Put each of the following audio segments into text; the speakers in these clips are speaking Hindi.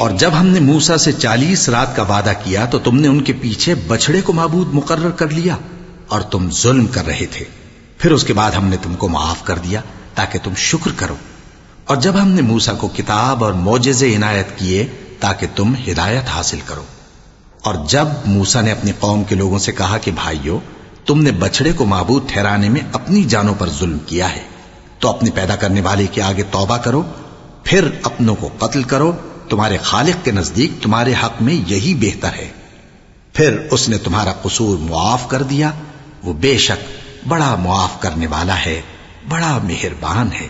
और जब हमने मूसा से चालीस रात का वादा किया तो तुमने उनके पीछे बछड़े को मबूद मुकर्र कर लिया और तुम जुल्म कर रहे थे। फिर उसके बाद हमने तुमको माफ़ कर दिया, ताकि तुम शुक्र करो। और जब हमने मूसा को किताब और मोजेजे इनायत किए, ताकि तुम हिदायत हासिल करो। और जब मूसा ने अपनी कौम के लोगों से कहा कि, भाइयों, तुमने बछड़े को मबूद ठहराने में अपनी जानों पर जुल्म किया है तो अपने पैदा करने वाले के आगे तौबा करो फिर अपनों को कत्ल करो तुम्हारे खालिक के नजदीक तुम्हारे हक में यही बेहतर है फिर उसने तुम्हारा कसूर मुआफ कर दिया वो बेशक बड़ा मुआफ करने वाला है बड़ा मेहरबान है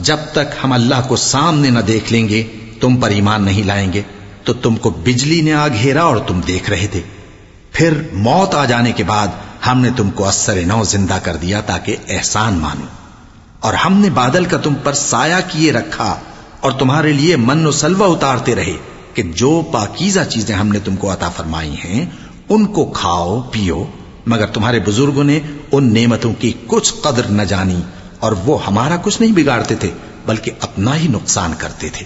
जब तक हम अल्लाह को सामने न देख लेंगे, तुम पर ईमान नहीं लाएँगे तो तुमको बिजली ने आ घेरा और तुम देख रहे थे। फिर मौत आ जाने के बाद हमने तुमको असर नौ ज़िंदा कर दिया ताकि एहसान मानो। और हमने बादल का तुम पर साया किए रखा और तुम्हारे लिए मन सलवा उतारते रहे कि जो पाकीजा चीज़ें हमने तुमको अता फरमाई हैं, उनको खाओ, पियो, मगर तुम्हारे बुज़ुर्गों ने उन नेमतों की कुछ कदर न जानी और वो हमारा कुछ नहीं बिगाड़ते थे बल्कि अपना ही नुकसान करते थे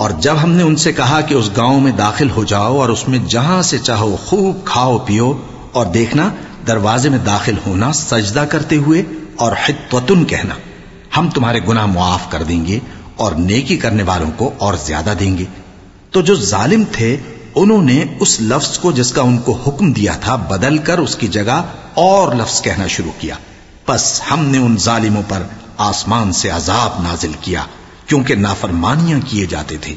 और जब हमने उनसे कहा कि उस गांव में दाखिल हो जाओ और उसमें जहां से चाहो खूब खाओ पियो और देखना दरवाजे में दाखिल होना सजदा करते हुए और हित्वतुन कहना हम तुम्हारे गुनाह मुआफ कर देंगे और नेकी करने वालों को और ज्यादा देंगे तो जो जालिम थे उन्होंने उस लफ्ज को जिसका उनको हुक्म दिया था बदल कर उसकी जगह और लफ्ज कहना शुरू किया बस हमने उन जालिमों पर आसमान से अजाब नाजिल किया क्योंकि नाफरमानियां किए जाते थे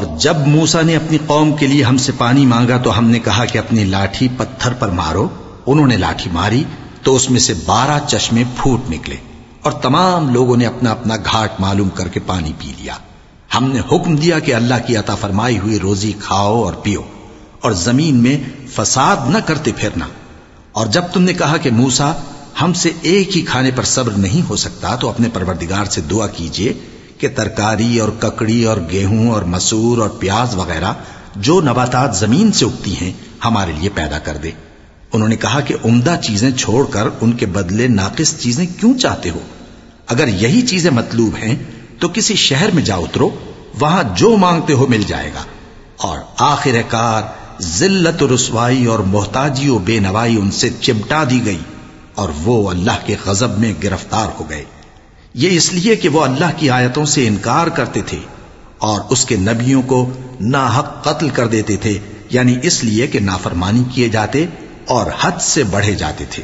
और जब मूसा ने अपनी कौम के लिए हमसे पानी मांगा तो हमने कहा कि अपनी लाठी पत्थर पर मारो। उन्होंने लाठी मारी तो उसमें से बारह चश्मे फूट निकले और तमाम लोगों ने अपना अपना घाट मालूम करके पानी पी लिया। हमने हुक्म दिया कि अल्लाह की अता फरमाई हुई रोजी खाओ और पियो और ज़मीन में फसाद न करते फिरना। और जब तुमने कहा कि मूसा, हमसे एक ही खाने पर सब्र नहीं हो सकता तो अपने परवरदिगार से दुआ कीजिए कि तरकारी और ककड़ी और गेहूँ और मसूर और प्याज वगैरह जो नबातात ज़मीन से उगती हैं, हमारे लिए पैदा कर दे। उन्होंने कहा कि उम्दा चीज़ें छोड़कर उनके बदले नाकिस चीज़ें क्यों चाहते हो? अगर यही चीज़ें मतलूब हैं तो किसी शहर में जा उतरो, वहाँ जो मांगते हो मिल जाएगा। और आखिरकार जिल्लत रसवाई और मोहताजी और बेनवाई उनसे चिमटा दी गई और वो अल्लाह के गजब में गिरफ़्तार हो गए। ये इसलिए कि वो अल्लाह की आयतों से इनकार करते थे और उसके नबियों को नाहक कत्ल कर देते थे यानी इसलिए कि नाफरमानी किए जाते और हद से बढ़े जाते थे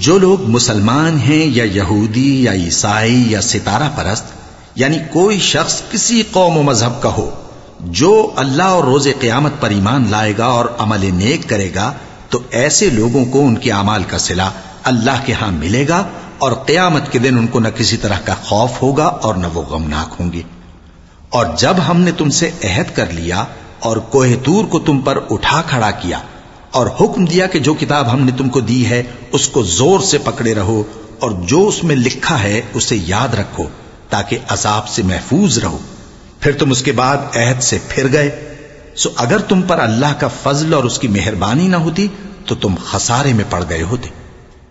जो लोग मुसलमान हैं या यहूदी या ईसाई या सितारा परस्त यानी कोई शख्स किसी कौम मजहब का हो जो अल्लाह और रोजे क्यामत पर ईमान लाएगा और अमल नेक करेगा तो ऐसे लोगों को उनके अमाल का सिला अल्लाह के यहाँ मिलेगा और क्यामत के दिन उनको न किसी तरह का खौफ होगा और न वो गमनाक होंगे। और जब हमने तुमसे अहद कर लिया और कोहतूर को तुम पर उठा खड़ा किया और हुक्म दिया कि जो किताब हमने तुमको दी है, उसको ज़ोर से पकड़े रहो और जो उसमें लिखा है, उसे याद रखो ताकि अजाब से महफूज रहो। फिर तुम उसके बाद अहद से फिर गए। सो अगर तुम पर अल्लाह का फजल और उसकी मेहरबानी ना होती तो तुम खसारे में पड़ गए होते।